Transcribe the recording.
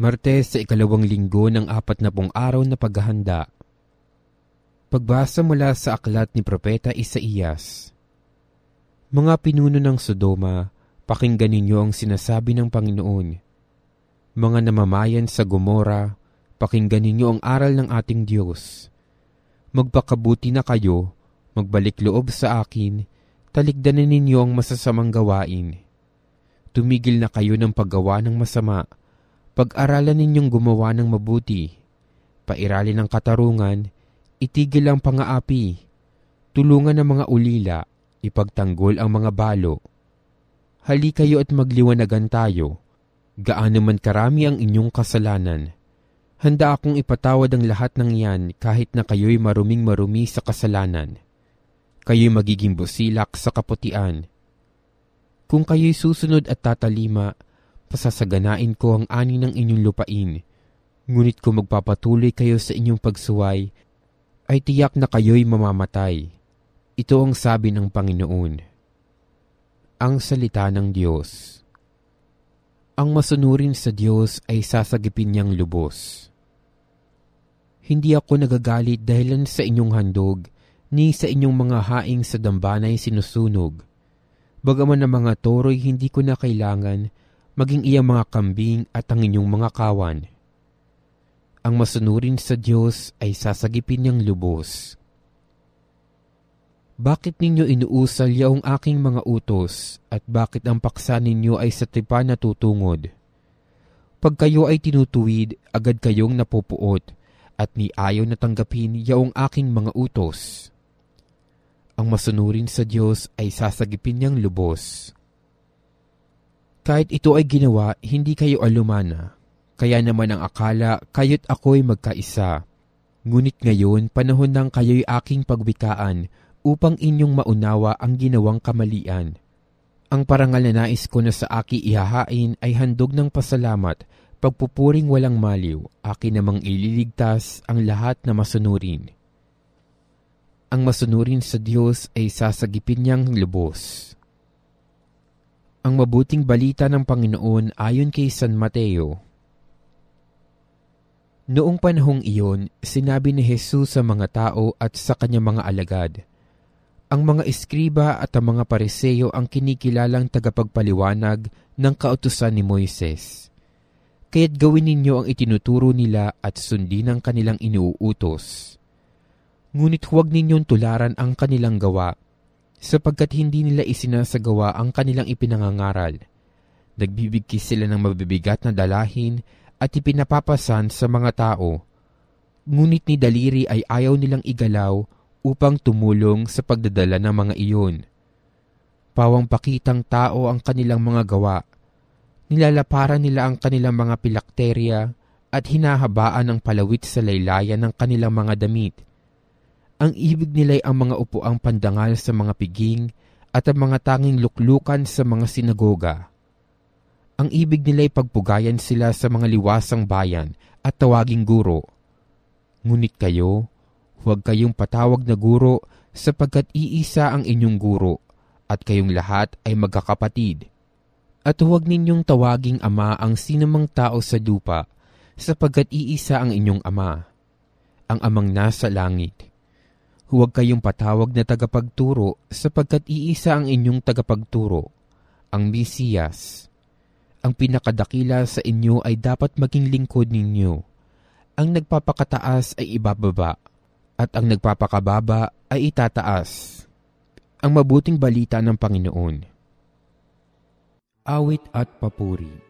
Martes sa ikalawang linggo ng apat na pong araw na paghahanda. Pagbasa mula sa aklat ni Propeta Isaías. Mga pinuno ng Sodoma, pakinggan ninyo ang sinasabi ng Panginoon. Mga namamayan sa Gomora, pakinggan ninyo ang aral ng ating Diyos. Magpakabuti na kayo, magbalik loob sa akin, talikdanan ninyo ang masasamang gawain. Tumigil na kayo ng paggawa ng masama, pag-aralan ninyong gumawa ng mabuti. Pairali ng katarungan, itigil ang pangaapi. Tulungan ang mga ulila, ipagtanggol ang mga balo. Hali kayo at magliwanagan tayo. Gaano man karami ang inyong kasalanan. Handa akong ipatawad ang lahat ng iyan kahit na kayo'y maruming marumi sa kasalanan. Kayo'y magiging busilak sa kaputian. Kung kayo'y susunod at tatalima, pasasaganain ko ang ani ng inyong lupain. Ngunit kung magpapatuloy kayo sa inyong pagsuway, ay tiyak na kayo'y mamamatay. Ito ang sabi ng Panginoon. Ang salita ng Diyos. Ang masunurin sa Diyos ay sasagipin niyang lubos. Hindi ako nagagalit dahilan sa inyong handog, ni sa inyong mga haing sa dambanay sinusunog. Bagaman ang mga toro'y hindi ko na kailangan, maging iyang mga kambing at ang inyong mga kawan. Ang masunurin sa Diyos ay sasagipin niyang lubos. Bakit ninyo inuusal yaong aking mga utos at bakit ang paksa ninyo ay sa tipa natutungod? Pag kayo ay tinutuwid, agad kayong napupuot at ni ayaw na tanggapin yaong aking mga utos. Ang masunurin sa Diyos ay sasagipin niyang lubos. Kahit ito ay ginawa, hindi kayo alumana. Kaya naman ang akala, kayo't ako'y magkaisa. Ngunit ngayon, panahon ng kayo'y aking pagwikaan upang inyong maunawa ang ginawang kamalian. Ang parangal na nais ko na sa aki ihahain ay handog ng pasalamat, pagpupuring walang maliw, akin namang ililigtas ang lahat na masunurin. Ang masunurin sa Diyos ay sasagipin niyang lubos. Ang mabuting balita ng Panginoon ayon kay San Mateo. Noong panahong iyon, sinabi ni Jesus sa mga tao at sa kanyang mga alagad, Ang mga eskriba at ang mga pareseyo ang kinikilalang tagapagpaliwanag ng kautusan ni Moises. Kaya't gawin ninyo ang itinuturo nila at sundin ang kanilang inuutos. Ngunit huwag ninyong tularan ang kanilang gawa sapagkat hindi nila isinasagawa ang kanilang ipinangangaral. Nagbibigkis sila ng mabibigat na dalahin at ipinapapasan sa mga tao. Ngunit ni Daliri ay ayaw nilang igalaw upang tumulong sa pagdadala ng mga iyon. Pawang pakitang tao ang kanilang mga gawa. Nilalaparan nila ang kanilang mga pilakterya at hinahabaan ang palawit sa laylayan ng kanilang mga damit – ang ibig nila'y ang mga upuang pandangal sa mga piging at ang mga tanging luklukan sa mga sinagoga. Ang ibig nila'y pagpugayan sila sa mga liwasang bayan at tawaging guro. Ngunit kayo, huwag kayong patawag na guro sapagkat iisa ang inyong guro at kayong lahat ay magkakapatid. At huwag ninyong tawaging ama ang sinamang tao sa lupa sapagkat iisa ang inyong ama, ang amang nasa langit Huwag kayong patawag na tagapagturo sapagkat iisa ang inyong tagapagturo, ang Mesiyas. Ang pinakadakila sa inyo ay dapat maging lingkod ninyo. Ang nagpapakataas ay ibababa, at ang nagpapakababa ay itataas. Ang mabuting balita ng Panginoon. Awit at Papuri